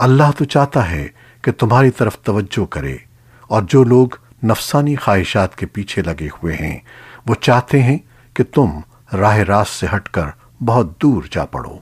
اللہ تو چاہتا ہے کہ تمہاری طرف توجہ کرے اور جو لوگ نفسانی خواہشات کے پیچھے لگے ہوئے ہیں، وہ چاہتے ہیں کہ تم راہ راست سے ہٹ کر بہت دور جا پڑو۔